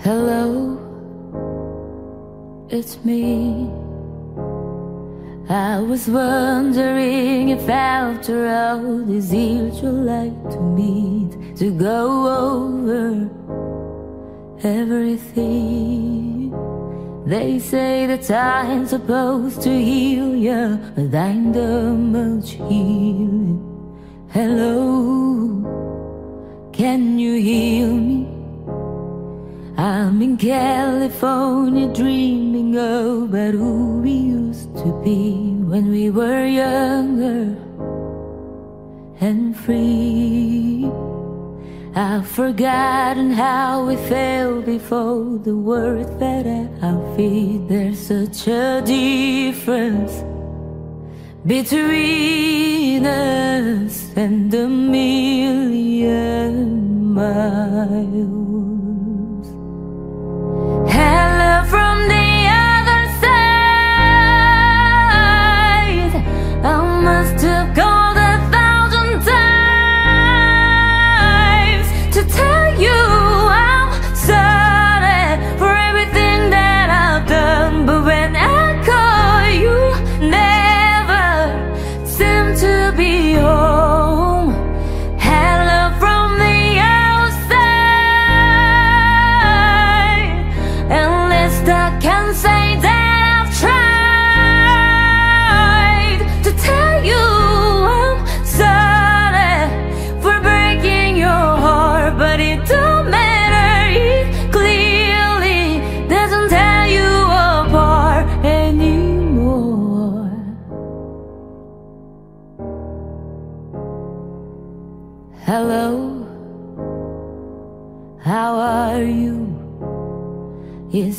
Hello, it's me. I was wondering if after all these years you'd like to meet to go over everything. They say the time's supposed to heal you, but I done much healing. Hello, can you hear me? I'm in California dreaming about who we used to be when we were younger and free. I've forgotten how we felt before the words that at our feet. There's such a difference between us and a million miles.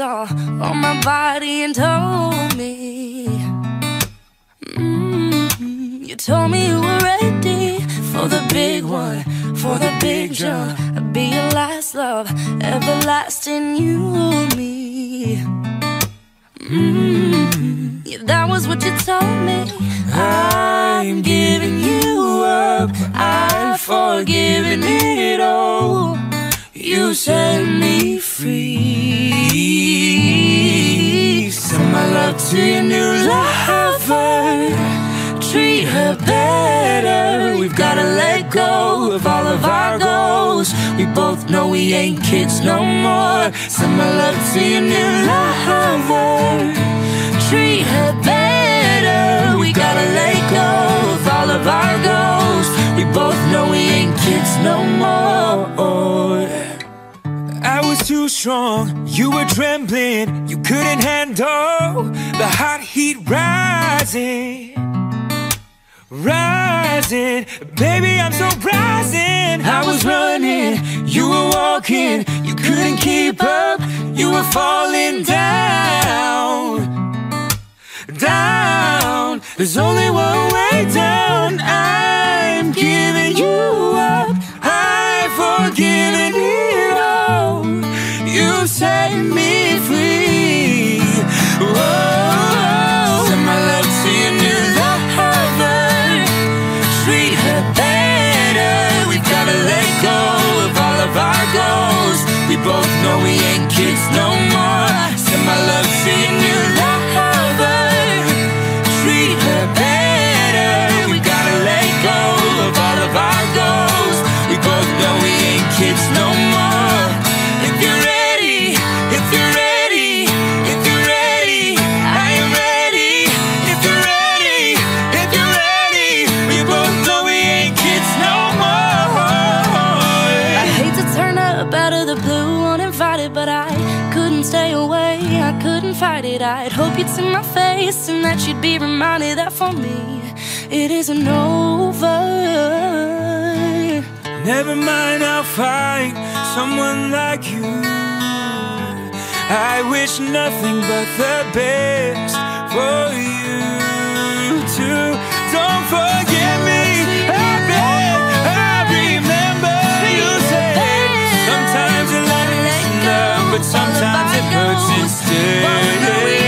Hands on, my body and told me. mm You told me you were ready for the big one, for the big jump. I'd be your last love, everlasting you and me. mm Yeah, that was what you told me. I'm giving you up. I've forgiven it all. You set me free. Send my love to your new lover. Treat her better. We've gotta let go of all of our goals. We both know we ain't kids no more. Send my love to your new lover. Treat her better. We gotta let go of all of our goals. We both know we ain't kids no more. Too strong, you were trembling, you couldn't handle the hot heat rising. Rising, baby, I'm so rising. I was running, you were walking, you couldn't keep up, you were falling down. Down, there's only one way down. I'm set me free. My love to new lover. Treat her better. We gotta let go of all of our. We both know we ain't kids no more. Send my love to listen that you'd be reminded that for me it isn't over. Never mind, I'll find someone like you. I wish nothing but the best for you too. Don't forget me. Sometimes it hurts instead.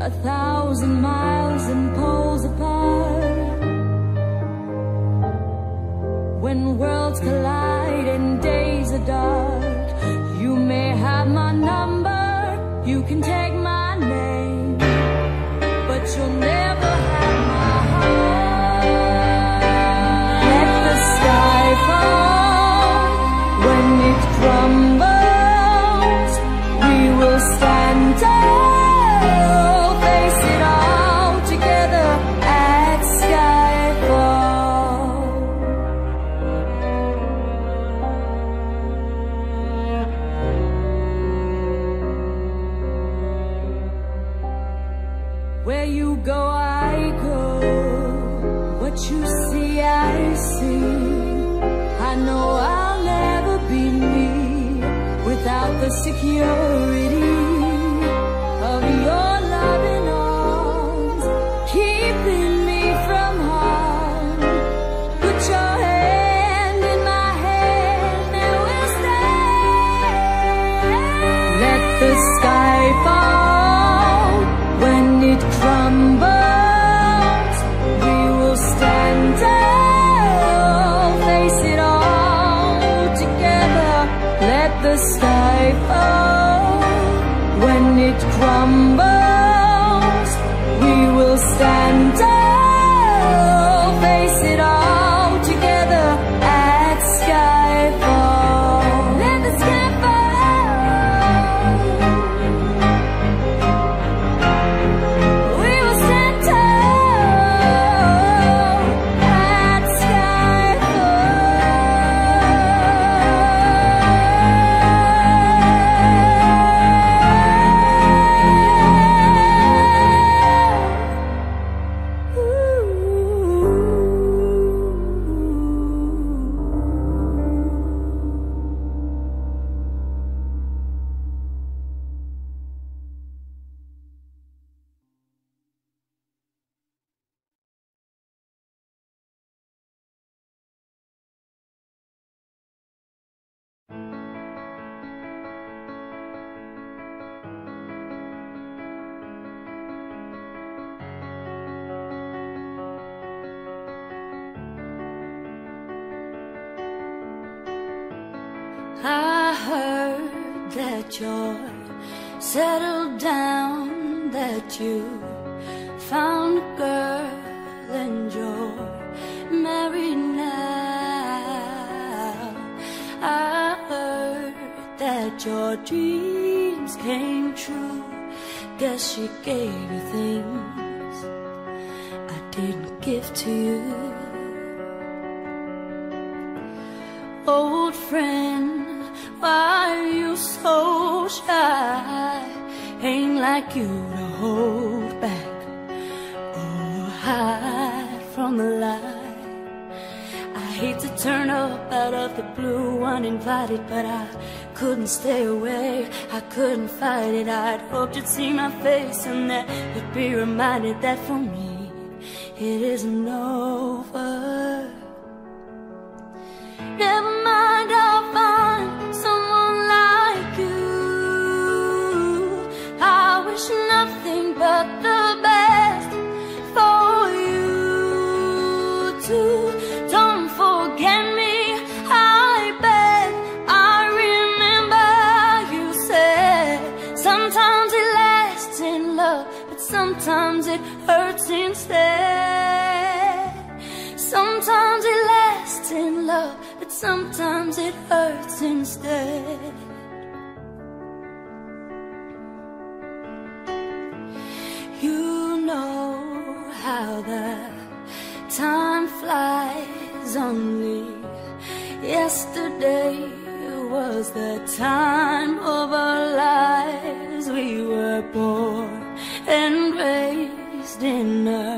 A thousand miles and poles apart. When worlds collide and days are dark, you may have my number, you can take my name, but you'll never heard settled down, that you found a girl and you're married now. I heard that your dreams came true. Guess she gave you things I didn't give to you. Old friend, why are you so shy? Ain't like you to hold back or hide from the light. I hate to turn up out of the blue uninvited, but I couldn't stay away. I couldn't fight it. I'd hoped you'd see my face and that you'd be reminded that for me it isn't over. Never mind, but the best for you too. Don't forget me, I beg. I remember you said sometimes it lasts in love, but sometimes it hurts instead. Sometimes it lasts in love, but sometimes it hurts instead. Know how the time flies eyes on me. Yesterday was the time of our lives. We were born and raised in a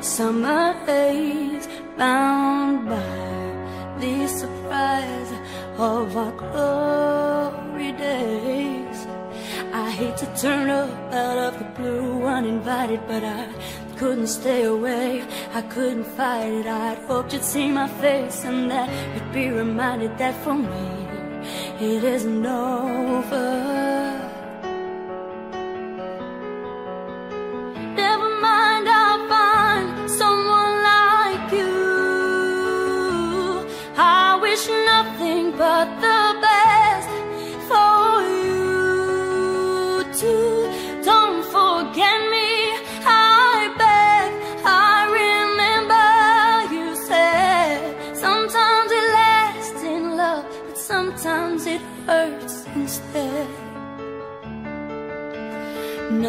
summer haze, bound by the surprise of our glory hate to turn up out of the blue uninvited, but I couldn't stay away. I couldn't fight it. I'd hoped you'd see my face and that you'd be reminded that for me it isn't over.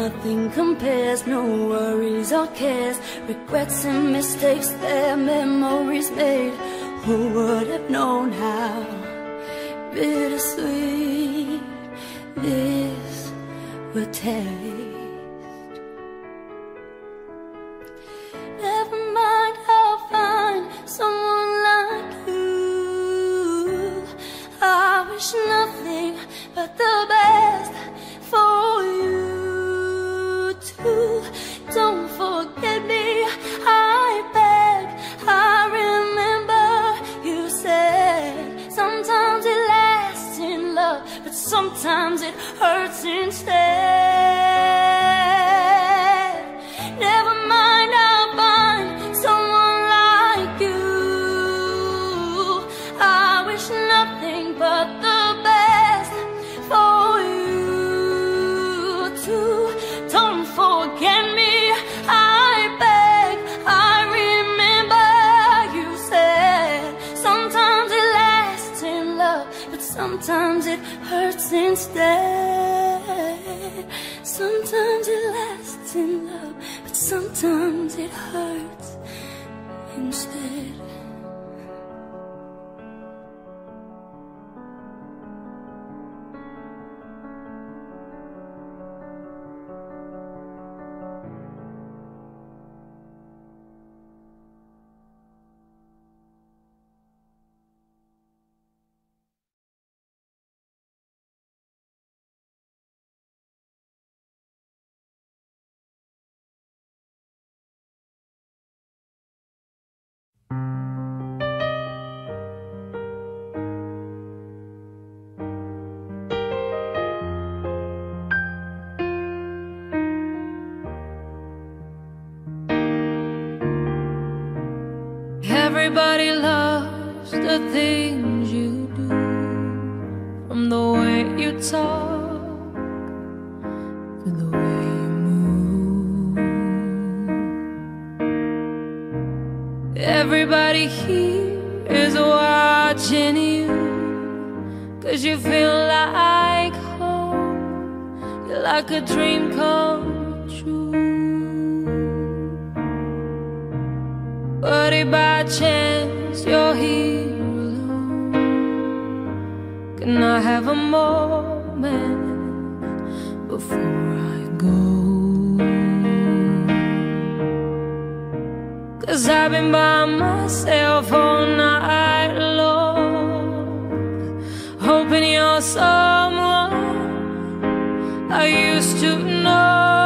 Nothing compares, no worries or cares, regrets and mistakes, they're memories made. Who would have known how bittersweet this would taste? Never mind, I'll find someone like you. I wish nothing but the best sometimes it hurts instead. In love, but sometimes it hurts Everybody loves the things you do, from the way you talk to the way you move. Everybody here is watching you, cause you feel like home. You're like a dream come have a moment before I go? Cause I've been by myself all night long, hoping you're someone I used to know.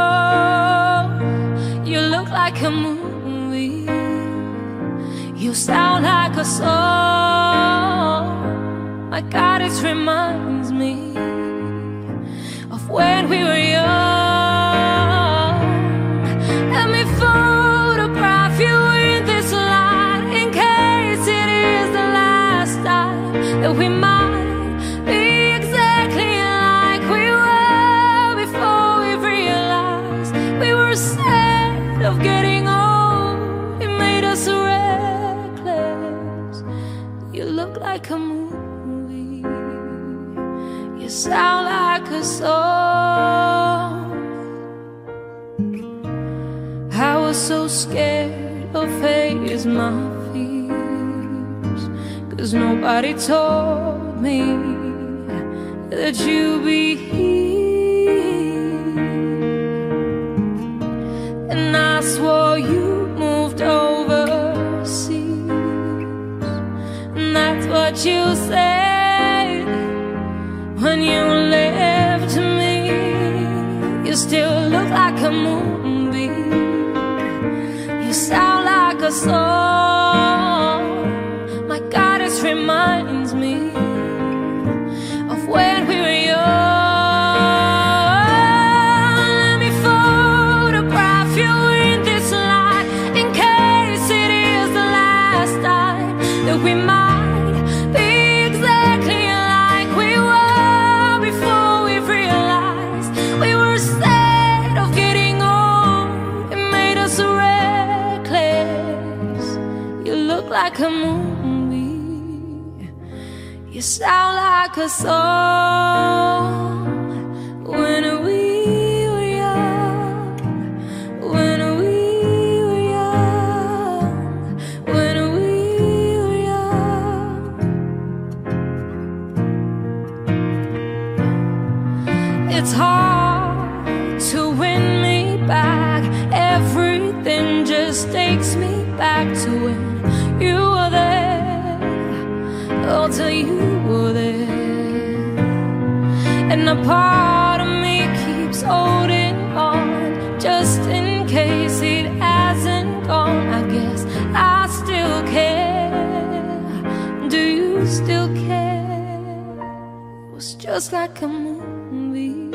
You look like a movie. You sound like a song. My God, it reminds me of when we were young. Let me photograph you in this light in case it is the last time that we might my feelings Cause nobody told me that you'd be here. And I swore you moved overseas. And that's what you said when you left me. You still look like a moon. like a. My God is reminding. sound like a song. just like a movie.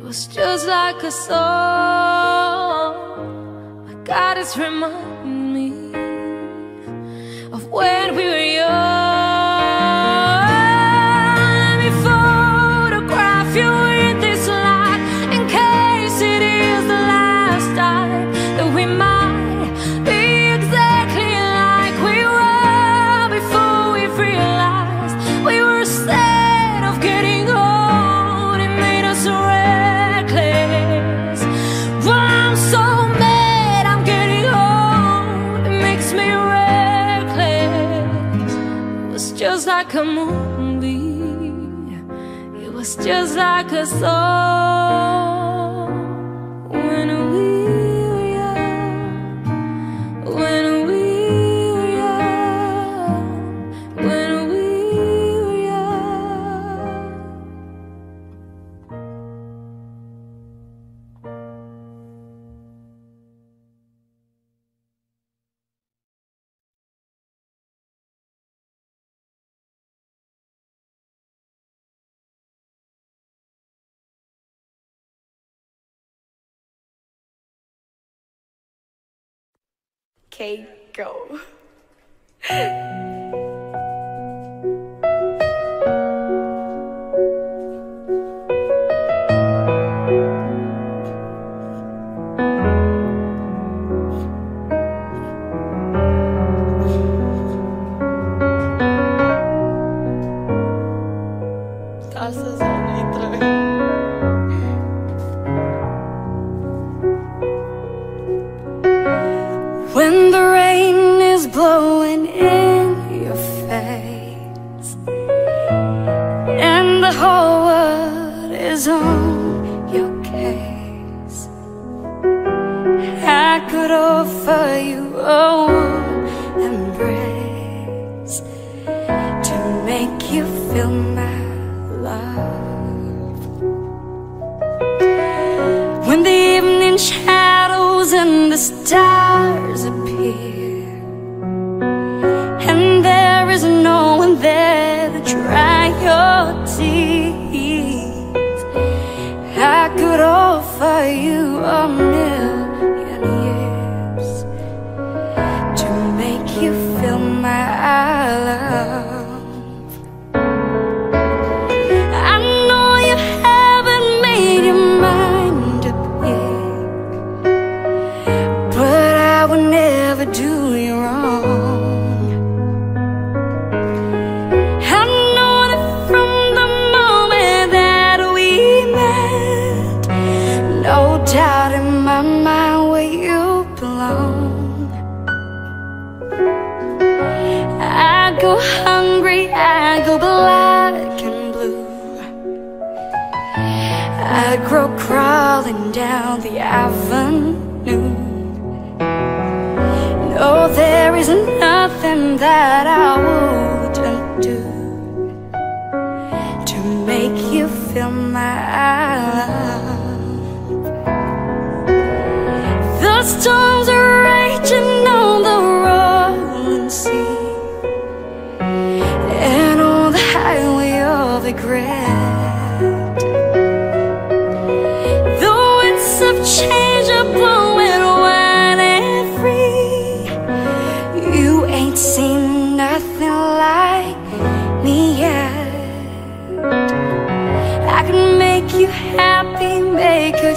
It was just like a song. My God, it's reminding me Of when we were young. just like a soul. Okay, go.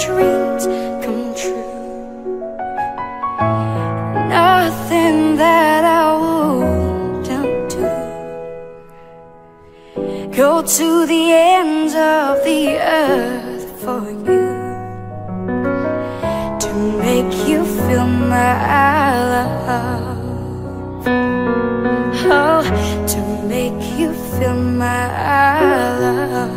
dreams come true. Nothing that I wouldn't do. Go to the ends of the earth for you to make you feel my love. Oh, to make you feel my love.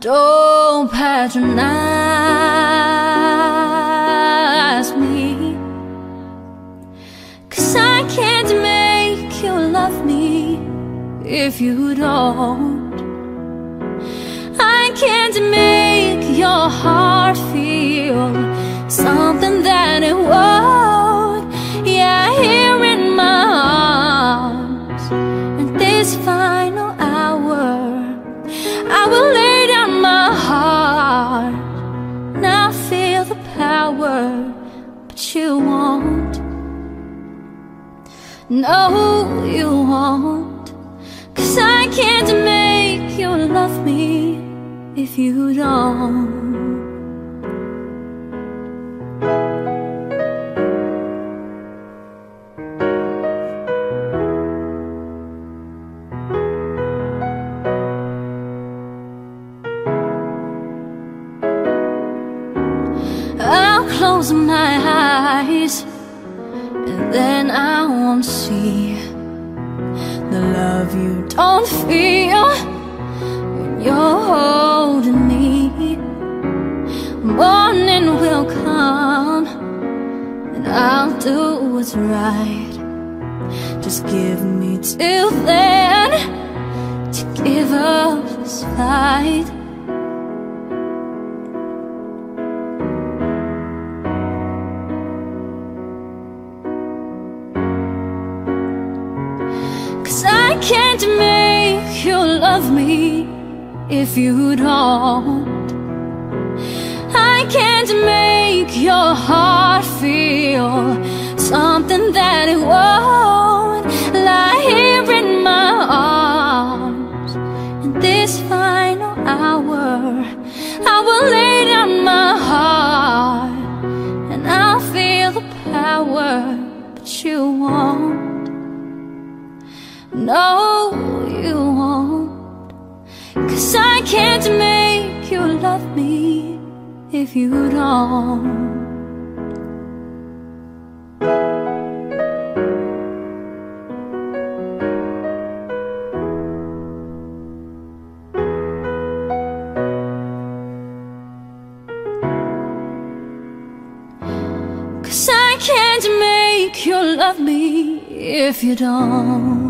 Don't patronize me. Cause I can't make you love me if you don't. I can't make your heart feel something that it won't No, you won't. Cause I can't make you love me if you don't. If you don't. I can't make your heart feel something that it won't lie here in my arms. In this final hour, I will lay down my heart and I'll feel the power, but you won't. No, I can't make you love me if you don't. Cause I can't make you love me if you don't.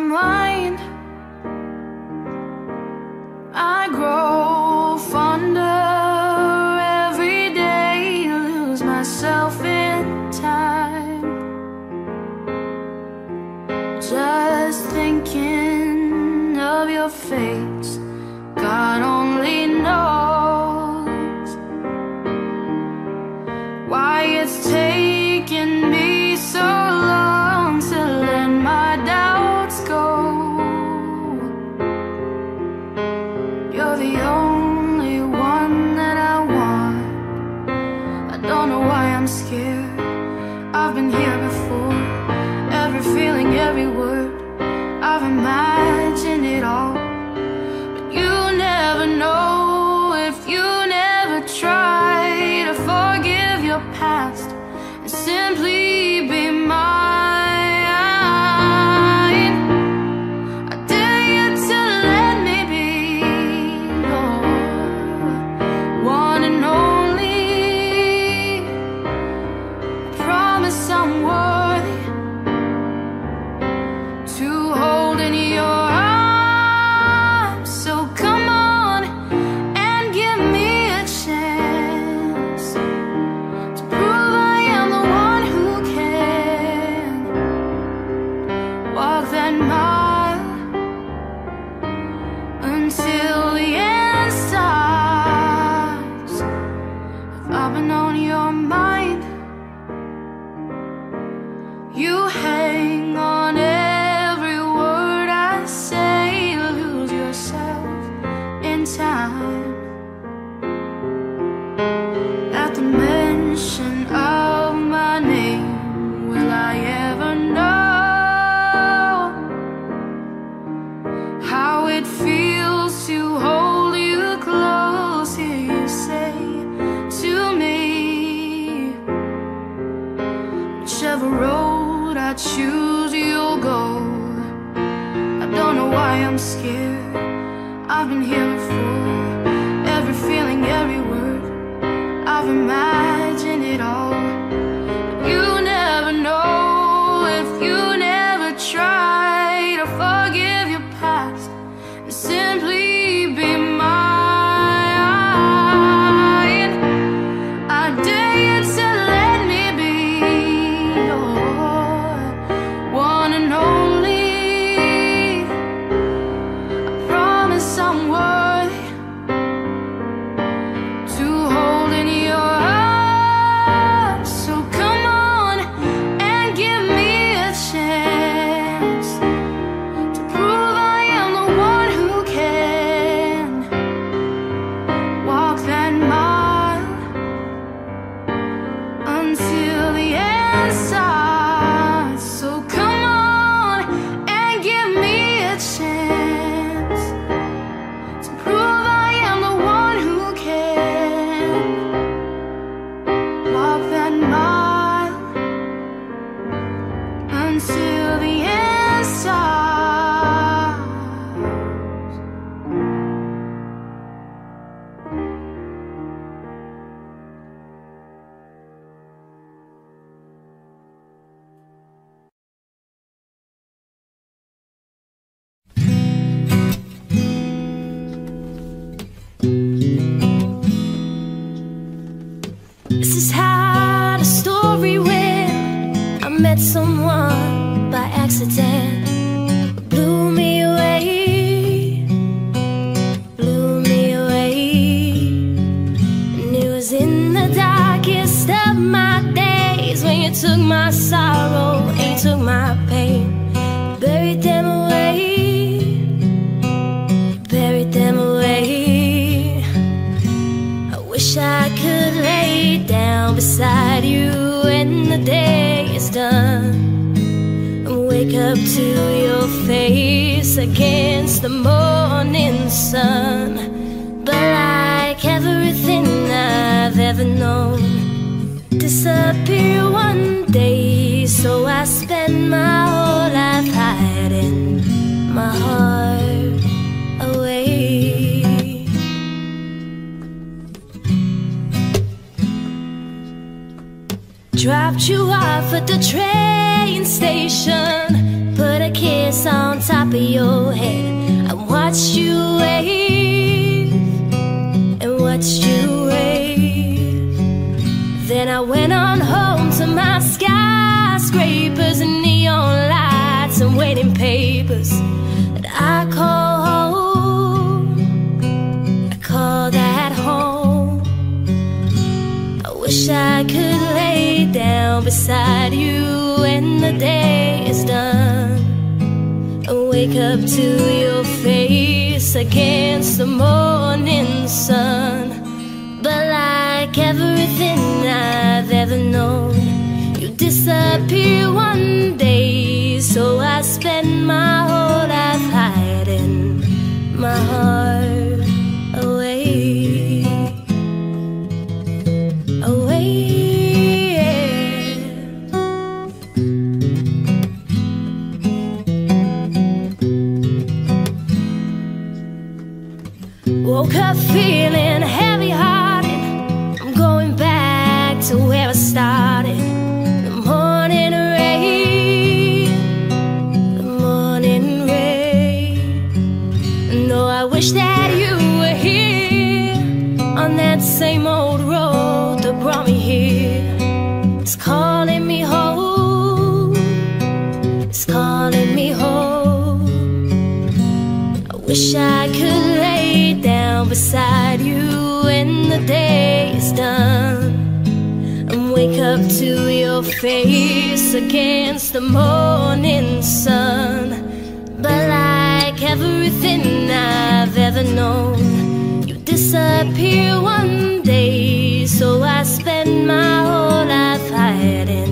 On At the mention of my name, will I ever know how it feels to hold you close? Hear you say to me, whichever road I choose, you'll go. I don't know why I'm scared. I've been here. dropped you off at the train station. Put a kiss on top of your head. I watched you. wake up to your face against the morning sun. But like everything I've ever known, you disappear one day, so I face against the morning sun. But like everything I've ever known, you disappear one day. So I spend my whole life hiding.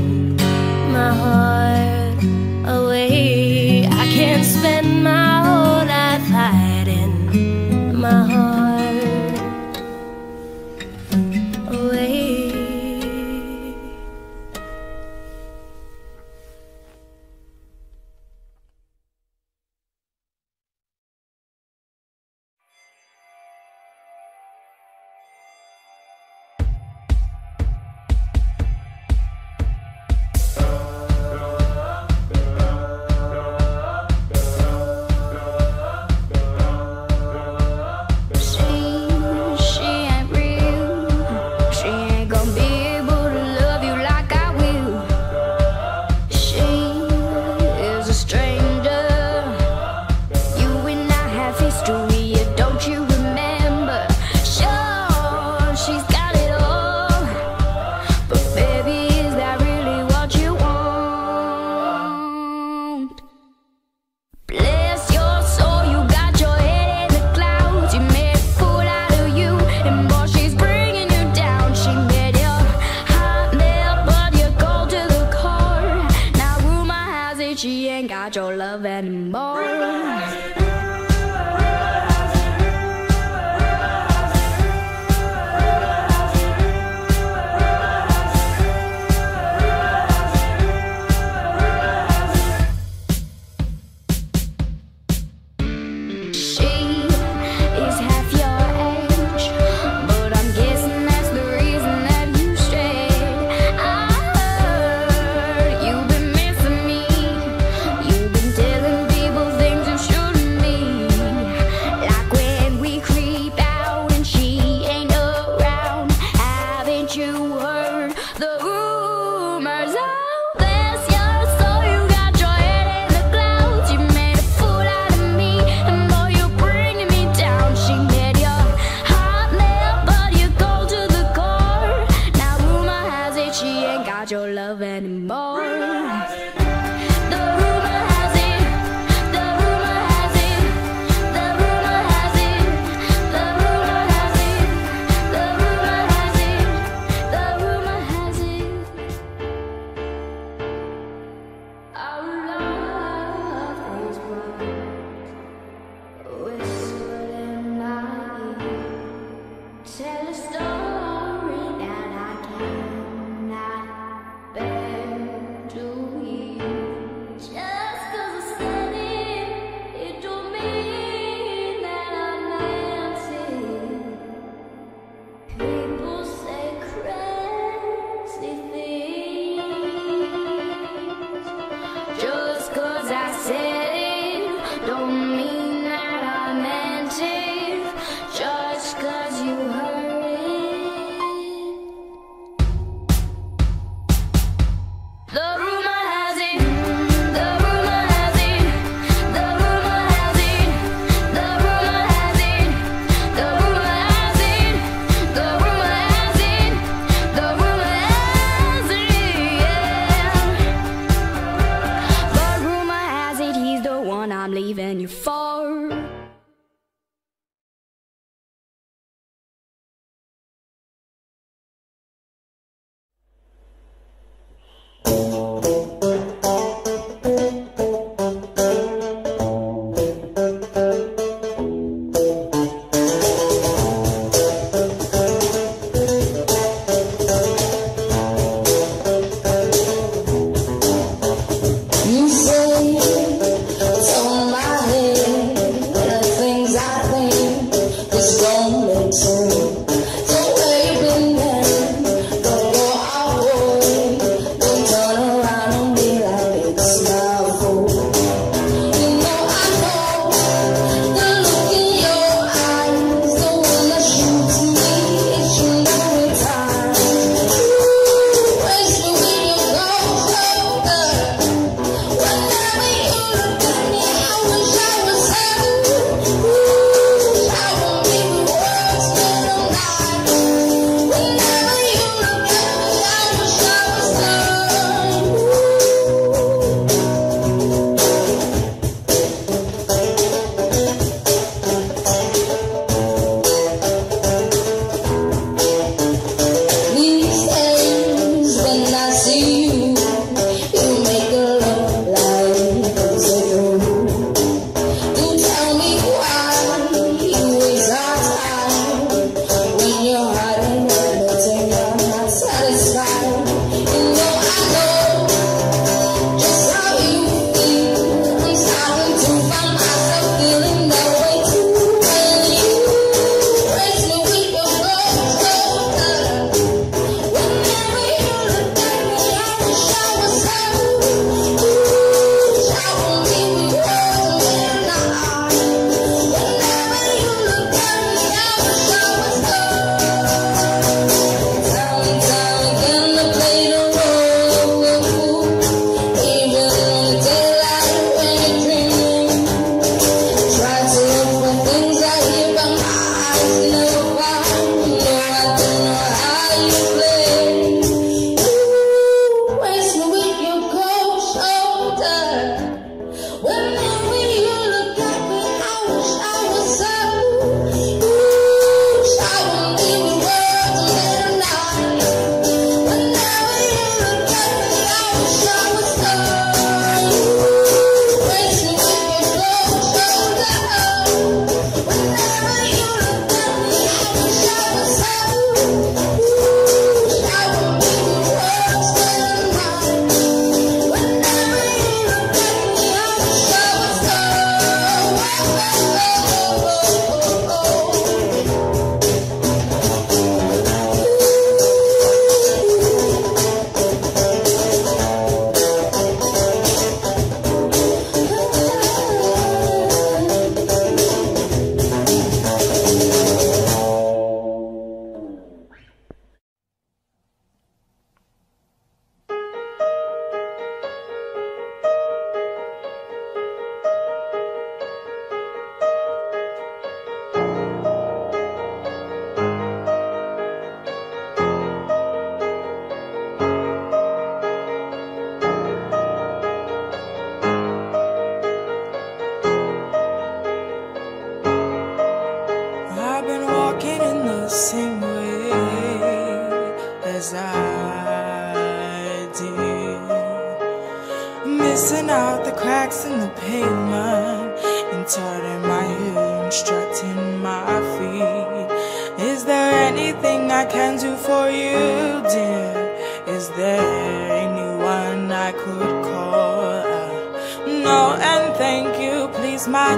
Música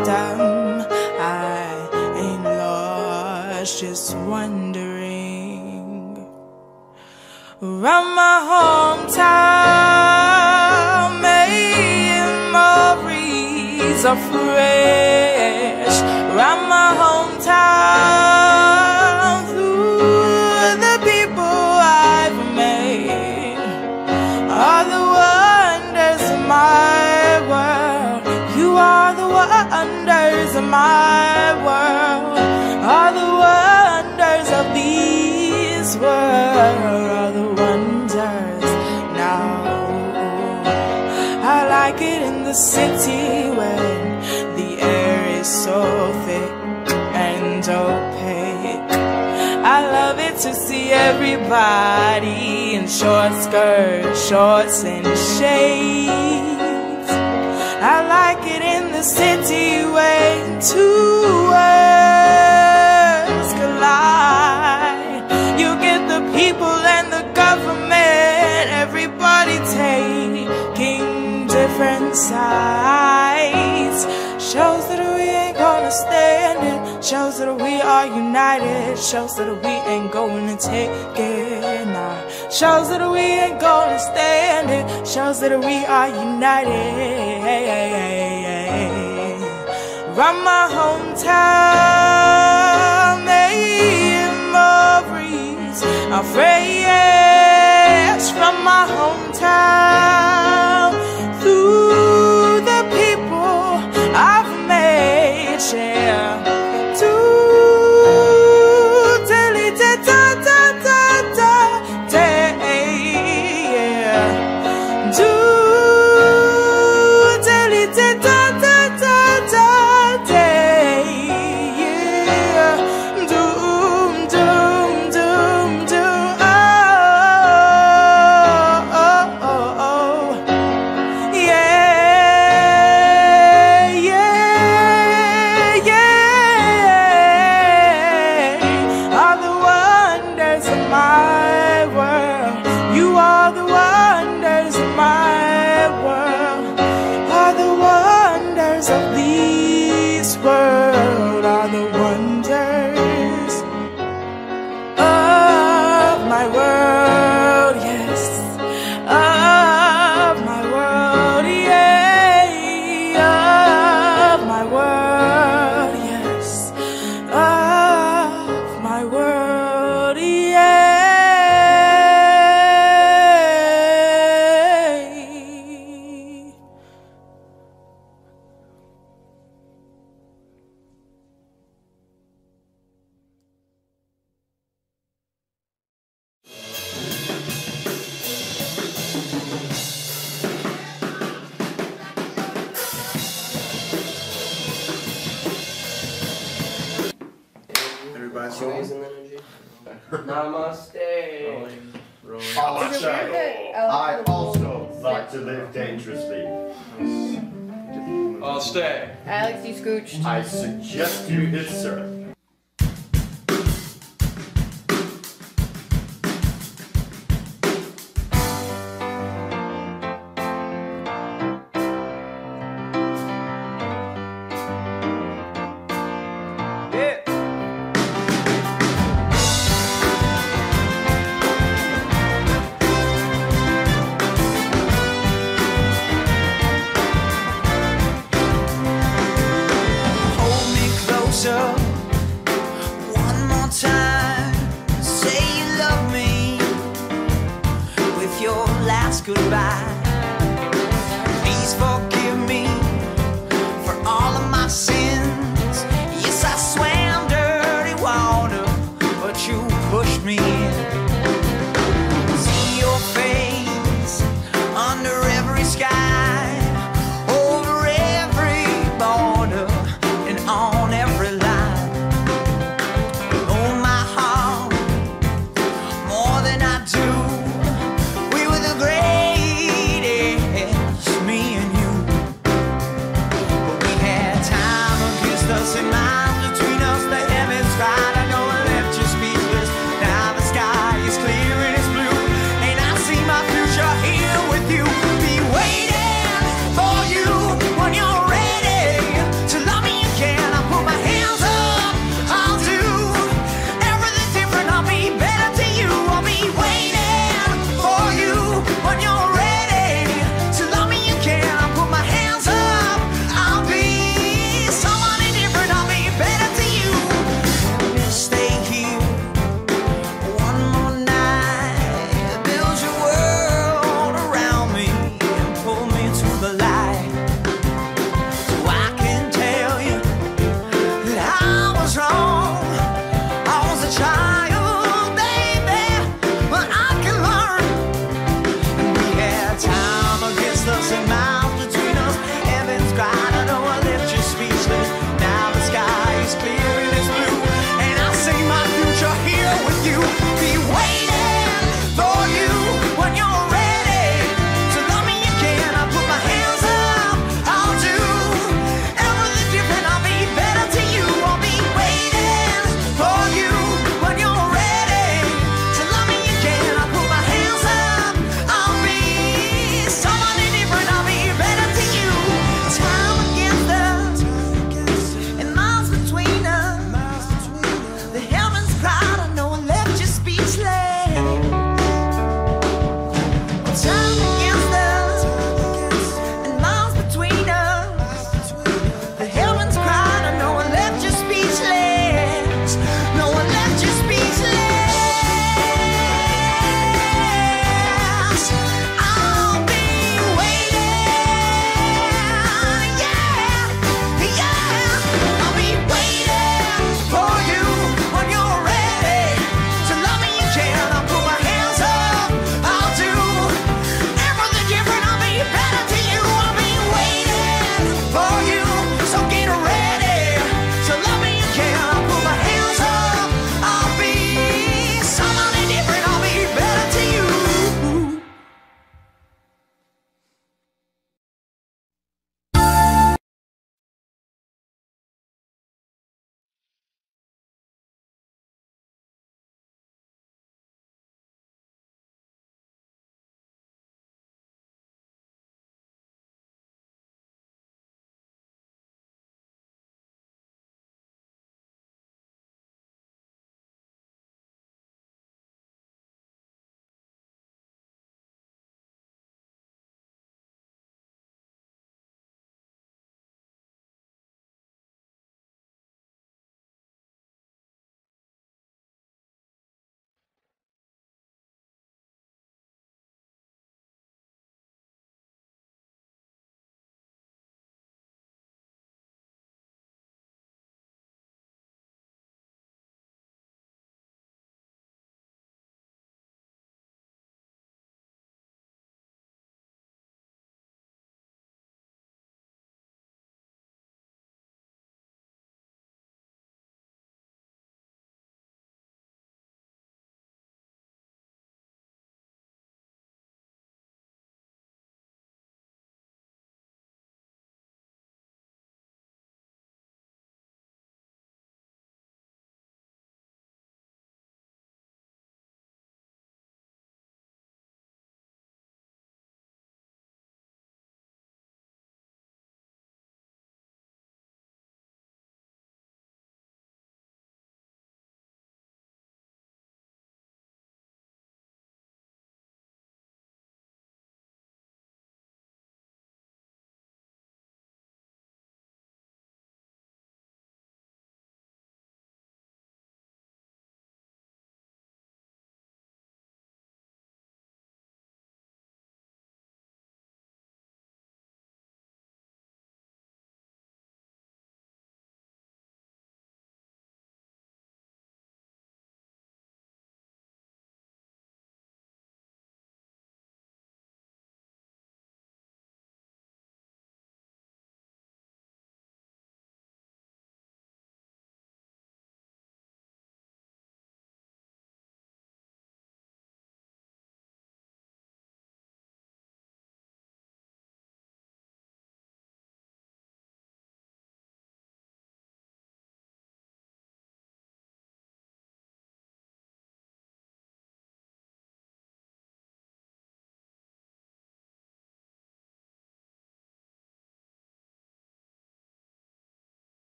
madam. I ain't lost, just wondering. Around my hometown, memories are fresh. Around my hometown, my world. Are the wonders of these world. Are the wonders now. I like it in the city when the air is so thick and opaque. I love it to see everybody in short skirts, shorts, and shades. I like it in city when two worlds collide. You get the people and the government, everybody taking different sides. Shows that we ain't gonna stand it. Shows that we are united. Shows that we ain't going to take it. Nah. Shows that we ain't gonna stand it. Shows that we are united. From my hometown, memories are fresh from my hometown. Through the people I've made, share.